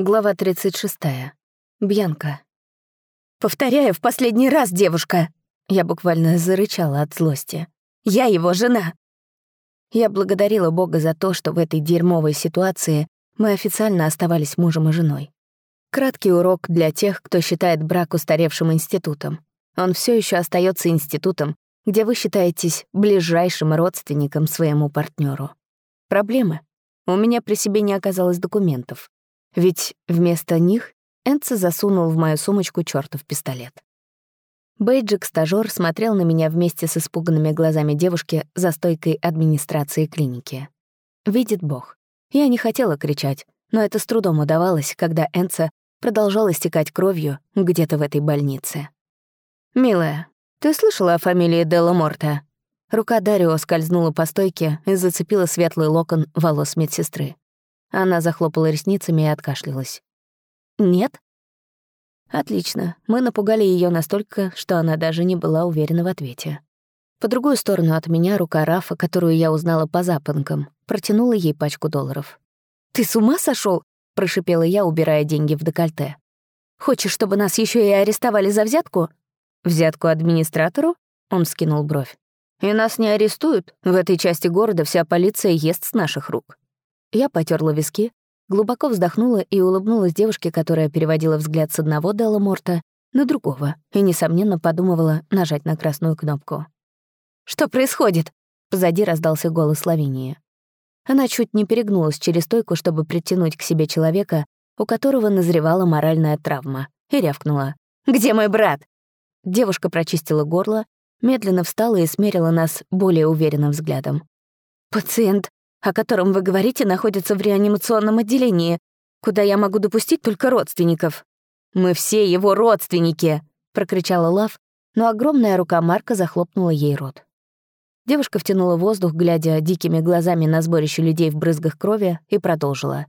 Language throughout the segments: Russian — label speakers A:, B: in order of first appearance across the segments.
A: Глава 36. Бьянка.
B: «Повторяю в последний раз, девушка!» Я буквально зарычала от злости. «Я его жена!» Я благодарила Бога за то, что в этой дерьмовой ситуации мы официально оставались мужем и женой. Краткий урок для тех, кто считает брак устаревшим институтом. Он все еще остается институтом, где вы считаетесь ближайшим родственником своему партнеру. Проблемы. У меня при себе не оказалось документов. Ведь вместо них Энце засунул в мою сумочку чертов пистолет. Бейджик-стажёр смотрел на меня вместе с испуганными глазами девушки за стойкой администрации клиники. Видит Бог. Я не хотела кричать, но это с трудом удавалось, когда Энце продолжал истекать кровью где-то в этой больнице. «Милая, ты слышала о фамилии Делла Морта?» Рука Дарио скользнула по стойке и зацепила светлый локон волос медсестры. Она захлопала ресницами и откашлялась. «Нет?» «Отлично. Мы напугали ее настолько, что она даже не была уверена в ответе». По другую сторону от меня рука Рафа, которую я узнала по запонкам, протянула ей пачку долларов. «Ты с ума сошел? прошипела я, убирая деньги в декольте. «Хочешь, чтобы нас еще и арестовали за взятку?» «Взятку администратору?» — он скинул бровь. «И нас не арестуют. В этой части города вся полиция ест с наших рук». Я потерла виски, глубоко вздохнула и улыбнулась девушке, которая переводила взгляд с одного Делла Морта на другого и, несомненно, подумывала нажать на красную кнопку. «Что происходит?» — позади раздался голос Лавинии. Она чуть не перегнулась через стойку, чтобы притянуть к себе человека, у которого назревала моральная травма, и рявкнула. «Где мой брат?» Девушка прочистила горло, медленно встала и смерила нас более уверенным взглядом. «Пациент о котором вы говорите, находится в реанимационном отделении, куда я могу допустить только родственников». «Мы все его родственники!» — прокричала Лав, но огромная рука Марка захлопнула ей рот. Девушка втянула воздух, глядя дикими глазами на сборище людей в брызгах крови, и продолжила.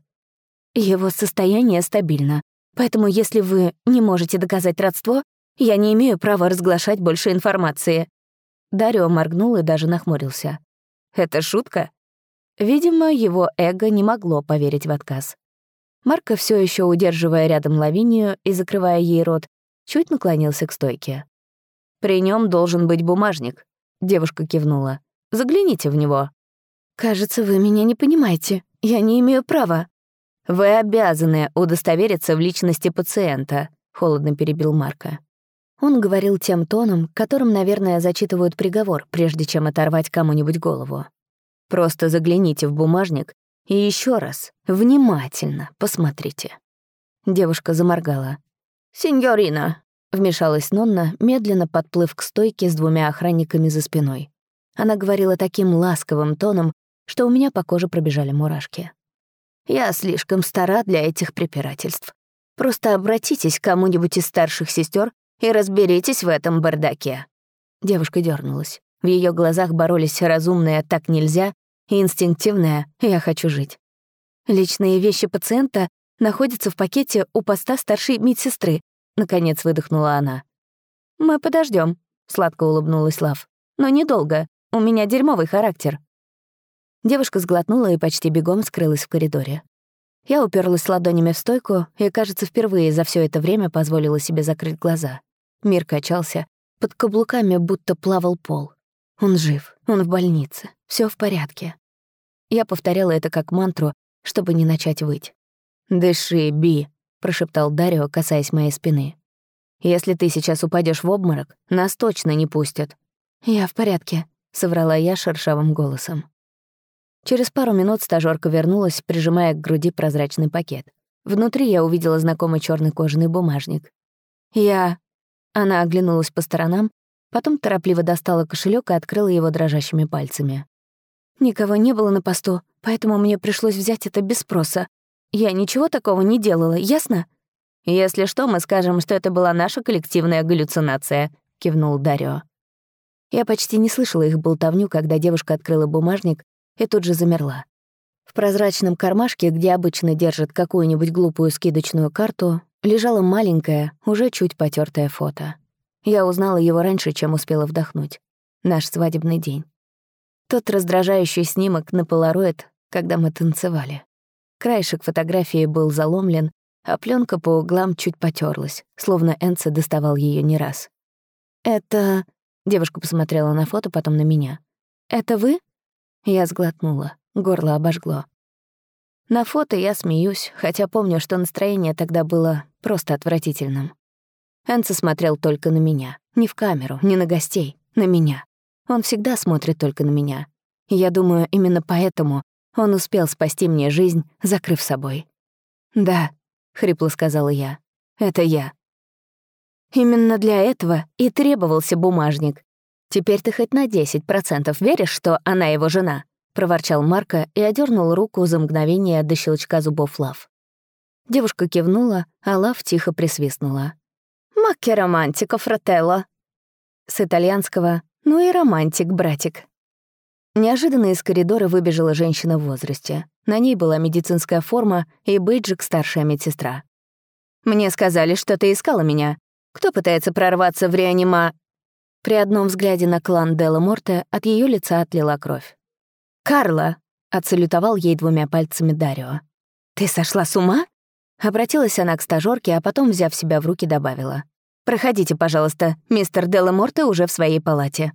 B: «Его состояние стабильно, поэтому если вы не можете доказать родство, я не имею права разглашать больше информации». Дарио моргнул и даже нахмурился. «Это шутка?» Видимо, его эго не могло поверить в отказ. Марко, все еще удерживая рядом Лавинию и закрывая ей рот, чуть наклонился к стойке. «При нем должен быть бумажник», — девушка кивнула. «Загляните в него». «Кажется, вы меня не понимаете. Я не имею права». «Вы обязаны удостовериться в личности пациента», — холодно перебил Марко. Он говорил тем тоном, которым, наверное, зачитывают приговор, прежде чем оторвать кому-нибудь голову. Просто загляните в бумажник и еще раз внимательно посмотрите». Девушка заморгала. «Синьорина», — вмешалась Нонна, медленно подплыв к стойке с двумя охранниками за спиной. Она говорила таким ласковым тоном, что у меня по коже пробежали мурашки. «Я слишком стара для этих препирательств. Просто обратитесь к кому-нибудь из старших сестер и разберитесь в этом бардаке». Девушка дернулась. В ее глазах боролись разумное «так нельзя» и инстинктивное «я хочу жить». Личные вещи пациента находятся в пакете у поста старшей медсестры, наконец выдохнула она. Мы подождем, сладко улыбнулась Лав. Но недолго, у меня дерьмовый характер. Девушка сглотнула и почти бегом скрылась в коридоре. Я уперлась ладонями в стойку и, кажется, впервые за все это время позволила себе закрыть глаза. Мир качался, под каблуками будто плавал пол. Он жив, он в больнице, все в порядке. Я повторяла это как мантру, чтобы не начать выть. «Дыши, Би», — прошептал Дарио, касаясь моей спины. «Если ты сейчас упадешь в обморок, нас точно не пустят». «Я в порядке», — соврала я шершавым голосом. Через пару минут стажёрка вернулась, прижимая к груди прозрачный пакет. Внутри я увидела знакомый черный кожаный бумажник. «Я...» Она оглянулась по сторонам, Потом торопливо достала кошелек и открыла его дрожащими пальцами. Никого не было на посту, поэтому мне пришлось взять это без спроса. Я ничего такого не делала, ясно? «Если что, мы скажем, что это была наша коллективная галлюцинация», — кивнул Дарио. Я почти не слышала их болтовню, когда девушка открыла бумажник и тут же замерла. В прозрачном кармашке, где обычно держат какую-нибудь глупую скидочную карту, лежало маленькое, уже чуть потертое фото. Я узнала его раньше, чем успела вдохнуть. Наш свадебный день. Тот раздражающий снимок на полароид, когда мы танцевали. Краешек фотографии был заломлен, а пленка по углам чуть потерлась, словно Энце доставал ее не раз. «Это...» — девушка посмотрела на фото, потом на меня. «Это вы?» Я сглотнула, горло обожгло. На фото я смеюсь, хотя помню, что настроение тогда было просто отвратительным. Энце смотрел только на меня. Не в камеру, не на гостей, на меня. Он всегда смотрит только на меня. Я думаю, именно поэтому он успел спасти мне жизнь, закрыв собой. «Да», — хрипло сказала я, — «это я». Именно для этого и требовался бумажник. Теперь ты хоть на 10% веришь, что она его жена? — проворчал Марко и одернул руку за мгновение до щелчка зубов Лав. Девушка кивнула, а Лав тихо присвистнула. «Макке романтико, фрателло!» С итальянского «ну и романтик, братик». Неожиданно из коридора выбежала женщина в возрасте. На ней была медицинская форма и бейджик старшая медсестра. «Мне сказали, что ты искала меня. Кто пытается прорваться в реанима...» При одном взгляде на клан Делла Морте от ее лица отлила кровь. «Карла!» — отсалютовал ей двумя пальцами Дарио. «Ты сошла с ума?» Обратилась она к стажёрке, а потом, взяв себя в руки, добавила. «Проходите, пожалуйста, мистер Делла Морте уже в своей палате».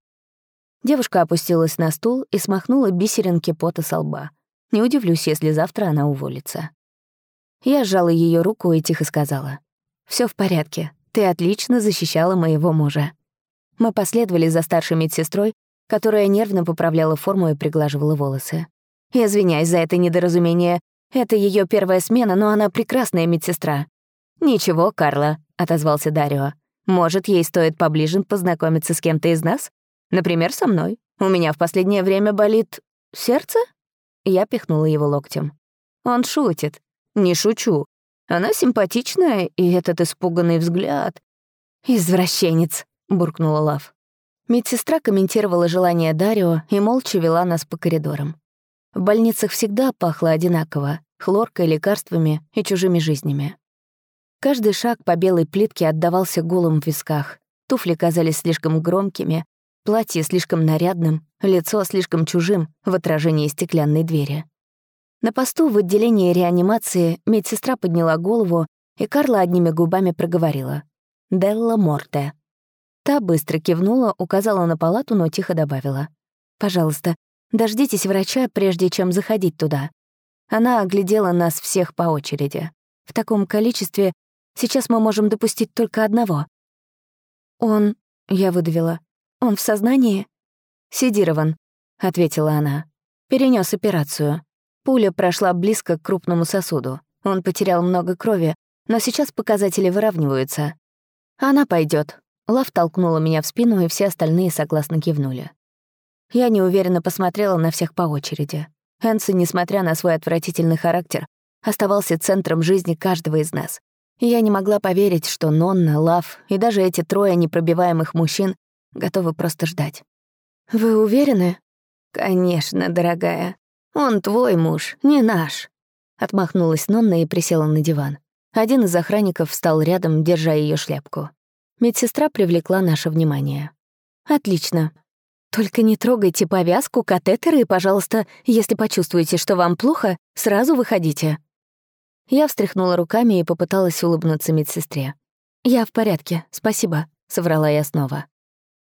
B: Девушка опустилась на стул и смахнула бисеринки пота со лба. Не удивлюсь, если завтра она уволится. Я сжала ее руку и тихо сказала. Все в порядке. Ты отлично защищала моего мужа». Мы последовали за старшей медсестрой, которая нервно поправляла форму и приглаживала волосы. «Извиняюсь за это недоразумение. Это ее первая смена, но она прекрасная медсестра». «Ничего, Карла», — отозвался Дарио. «Может, ей стоит поближе познакомиться с кем-то из нас? Например, со мной. У меня в последнее время болит... сердце?» Я пихнула его локтем. Он шутит. «Не шучу. Она симпатичная, и этот испуганный взгляд...» «Извращенец», — буркнула Лав. Медсестра комментировала желание Дарио и молча вела нас по коридорам. В больницах всегда пахло одинаково — хлоркой, лекарствами и чужими жизнями. Каждый шаг по белой плитке отдавался гулом в висках. Туфли казались слишком громкими, платье слишком нарядным, лицо слишком чужим в отражении стеклянной двери. На посту в отделении реанимации медсестра подняла голову, и Карла одними губами проговорила. «Делла Морте». Та быстро кивнула, указала на палату, но тихо добавила. «Пожалуйста, дождитесь врача, прежде чем заходить туда». Она оглядела нас всех по очереди. В таком количестве сейчас мы можем допустить только одного. «Он...» — я выдавила. «Он в сознании?» «Седирован», — ответила она. Перенес операцию. Пуля прошла близко к крупному сосуду. Он потерял много крови, но сейчас показатели выравниваются. Она пойдет, Лав толкнула меня в спину, и все остальные согласно кивнули. Я неуверенно посмотрела на всех по очереди. Энси, несмотря на свой отвратительный характер, оставался центром жизни каждого из нас. Я не могла поверить, что Нонна, Лав и даже эти трое непробиваемых мужчин готовы просто ждать. «Вы уверены?» «Конечно, дорогая. Он твой муж, не наш». Отмахнулась Нонна и присела на диван. Один из охранников встал рядом, держа ее шляпку. Медсестра привлекла наше внимание. «Отлично. Только не трогайте повязку, катетеры и, пожалуйста, если почувствуете, что вам плохо, сразу выходите». Я встряхнула руками и попыталась улыбнуться медсестре. «Я в порядке, спасибо», — соврала я снова.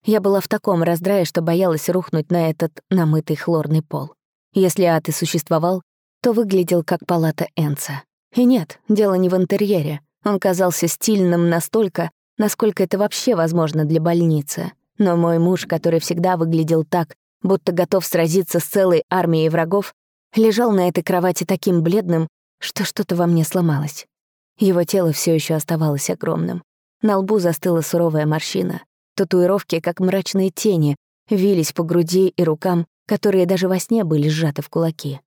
B: Я была в таком раздрае, что боялась рухнуть на этот намытый хлорный пол. Если ад и существовал, то выглядел как палата Энца. И нет, дело не в интерьере. Он казался стильным настолько, насколько это вообще возможно для больницы. Но мой муж, который всегда выглядел так, будто готов сразиться с целой армией врагов, лежал на этой кровати таким бледным, что что-то во мне сломалось. Его тело все еще оставалось огромным. На лбу застыла суровая морщина. Татуировки, как мрачные тени, вились по груди и рукам, которые даже во сне были сжаты в кулаки.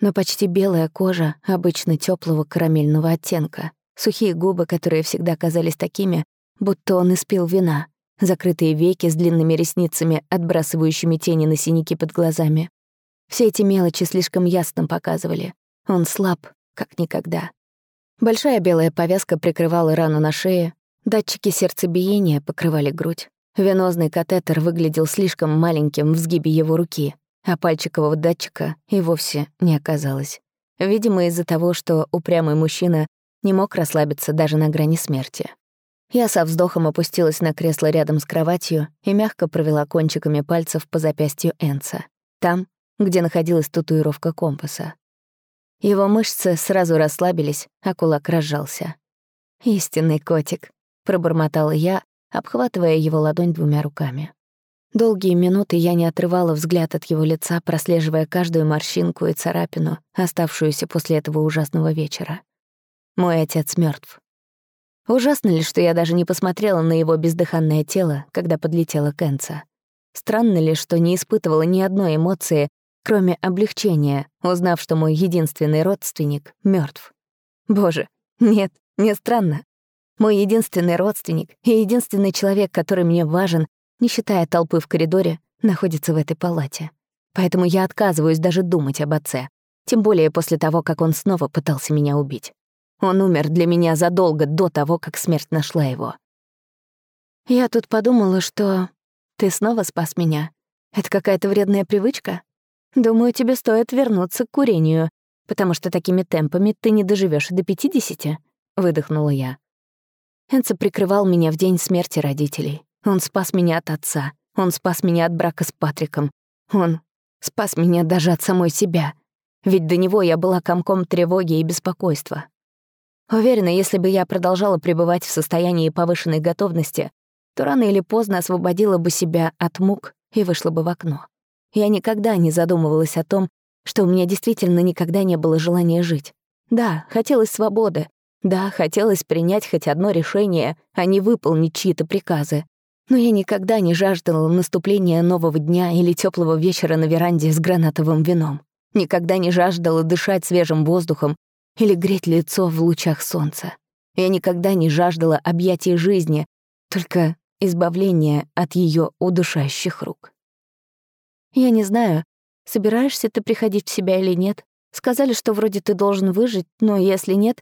B: Но почти белая кожа, обычно теплого карамельного оттенка, сухие губы, которые всегда казались такими, будто он испил вина, закрытые веки с длинными ресницами, отбрасывающими тени на синяки под глазами. Все эти мелочи слишком ясно показывали. Он слаб, как никогда. Большая белая повязка прикрывала рану на шее, датчики сердцебиения покрывали грудь. Венозный катетер выглядел слишком маленьким в сгибе его руки, а пальчикового датчика и вовсе не оказалось. Видимо, из-за того, что упрямый мужчина не мог расслабиться даже на грани смерти. Я со вздохом опустилась на кресло рядом с кроватью и мягко провела кончиками пальцев по запястью Энца, там, где находилась татуировка компаса. Его мышцы сразу расслабились, а кулак разжался. «Истинный котик», — пробормотала я, обхватывая его ладонь двумя руками. Долгие минуты я не отрывала взгляд от его лица, прослеживая каждую морщинку и царапину, оставшуюся после этого ужасного вечера. Мой отец мертв. Ужасно ли, что я даже не посмотрела на его бездыханное тело, когда подлетела Кенца? Странно ли, что не испытывала ни одной эмоции, кроме облегчения, узнав, что мой единственный родственник мертв? Боже, нет, не странно. Мой единственный родственник и единственный человек, который мне важен, не считая толпы в коридоре, находится в этой палате. Поэтому я отказываюсь даже думать об отце, тем более после того, как он снова пытался меня убить. Он умер для меня задолго до того, как смерть нашла его. Я тут подумала, что ты снова спас меня. Это какая-то вредная привычка? Думаю, тебе стоит вернуться к курению, потому что такими темпами ты не доживешь до пятидесяти, выдохнула я. Энце прикрывал меня в день смерти родителей. Он спас меня от отца. Он спас меня от брака с Патриком. Он спас меня даже от самой себя. Ведь до него я была комком тревоги и беспокойства. Уверена, если бы я продолжала пребывать в состоянии повышенной готовности, то рано или поздно освободила бы себя от мук и вышла бы в окно. Я никогда не задумывалась о том, что у меня действительно никогда не было желания жить. Да, хотелось свободы. Да, хотелось принять хоть одно решение, а не выполнить чьи-то приказы. Но я никогда не жаждала наступления нового дня или теплого вечера на веранде с гранатовым вином. Никогда не жаждала дышать свежим воздухом или греть лицо в лучах солнца. Я никогда не жаждала объятий жизни, только избавления от ее удушающих рук. Я не знаю, собираешься ты приходить в себя или нет. Сказали, что вроде ты должен выжить, но если нет,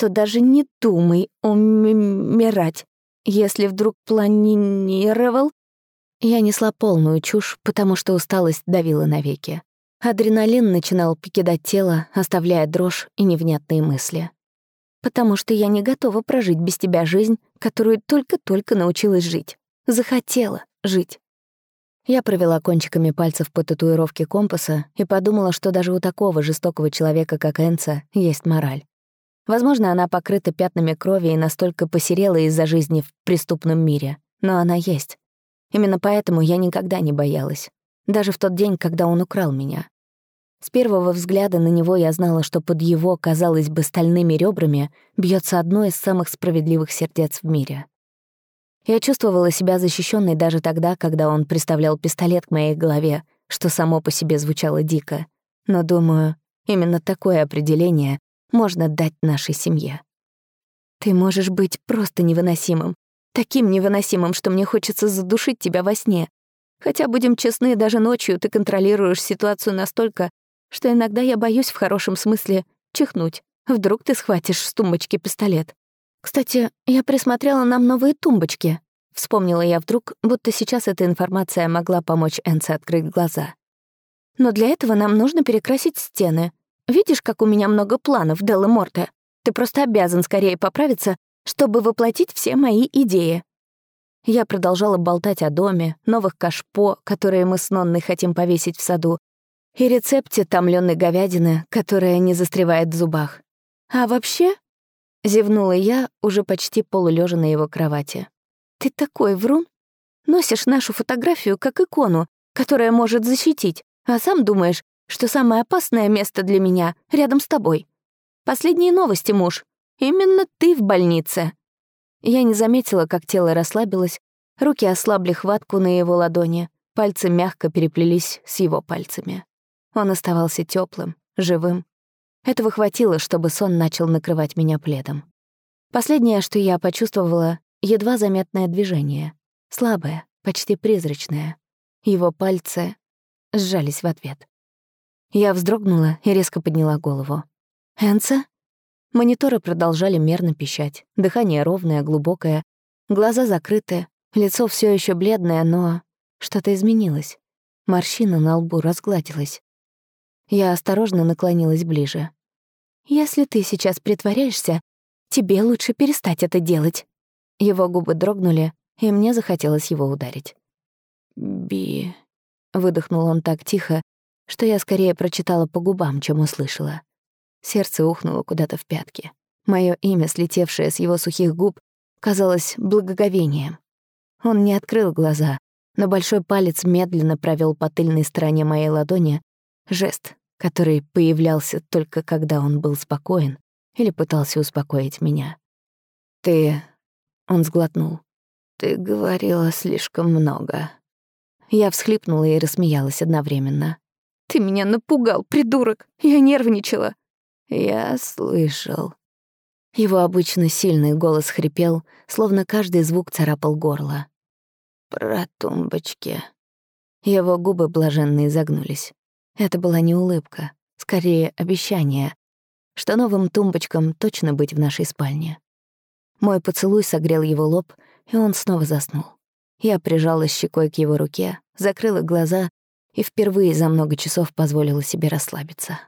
B: то даже не думай умирать. Если вдруг планировал... Я несла полную чушь, потому что усталость давила навеки. Адреналин начинал покидать тело, оставляя дрожь и невнятные мысли. Потому что я не готова прожить без тебя жизнь, которую только-только научилась жить. Захотела жить. Я провела кончиками пальцев по татуировке компаса и подумала, что даже у такого жестокого человека, как Энца, есть мораль. Возможно, она покрыта пятнами крови и настолько посерела из-за жизни в преступном мире, но она есть. Именно поэтому я никогда не боялась даже в тот день, когда он украл меня. С первого взгляда на него я знала, что под его, казалось бы, стальными ребрами бьется одно из самых справедливых сердец в мире. Я чувствовала себя защищенной даже тогда, когда он приставлял пистолет к моей голове, что само по себе звучало дико. Но, думаю, именно такое определение можно дать нашей семье. Ты можешь быть просто невыносимым. Таким невыносимым, что мне хочется задушить тебя во сне, Хотя, будем честны, даже ночью ты контролируешь ситуацию настолько, что иногда я боюсь в хорошем смысле чихнуть. Вдруг ты схватишь с тумбочки пистолет. Кстати, я присмотрела нам новые тумбочки. Вспомнила я вдруг, будто сейчас эта информация могла помочь Энце открыть глаза. Но для этого нам нужно перекрасить стены. Видишь, как у меня много планов, Делла Морте? Ты просто обязан скорее поправиться, чтобы воплотить все мои идеи. Я продолжала болтать о доме, новых кашпо, которые мы с Нонной хотим повесить в саду, и рецепте томлённой говядины, которая не застревает в зубах. А вообще, зевнула я, уже почти полулежа на его кровати. Ты такой врун. Носишь нашу фотографию как икону, которая может защитить, а сам думаешь, что самое опасное место для меня рядом с тобой. Последние новости, муж. Именно ты в больнице. Я не заметила, как тело расслабилось, руки ослабли хватку на его ладони, пальцы мягко переплелись с его пальцами. Он оставался теплым, живым. Этого хватило, чтобы сон начал накрывать меня пледом. Последнее, что я почувствовала, едва заметное движение. Слабое, почти призрачное. Его пальцы сжались в ответ. Я вздрогнула и резко подняла голову. «Энса?» Мониторы продолжали мерно пищать. Дыхание ровное, глубокое, глаза закрыты, лицо все еще бледное, но что-то изменилось. Морщина на лбу разгладилась. Я осторожно наклонилась ближе. «Если ты сейчас притворяешься, Тебе лучше перестать это делать». Его губы дрогнули, и мне захотелось его ударить. «Би...» — выдохнул он так тихо, что я скорее прочитала по губам, чем услышала. Сердце ухнуло куда-то в пятки. Моё имя, слетевшее с его сухих губ, казалось благоговением. Он не открыл глаза, но большой палец медленно провел по тыльной стороне моей ладони, жест, который появлялся только когда он был спокоен или пытался успокоить меня. «Ты...» — он сглотнул. «Ты говорила слишком много». Я всхлипнула и рассмеялась одновременно. «Ты меня напугал, придурок! Я нервничала!» «Я слышал». Его обычно сильный голос хрипел, словно каждый звук царапал горло. «Про тумбочки». Его губы блаженно изогнулись. Это была не улыбка, скорее обещание, что новым тумбочкам точно быть в нашей спальне. Мой поцелуй согрел его лоб, и он снова заснул. Я прижалась щекой к его руке, закрыла глаза и впервые за много часов позволила себе расслабиться.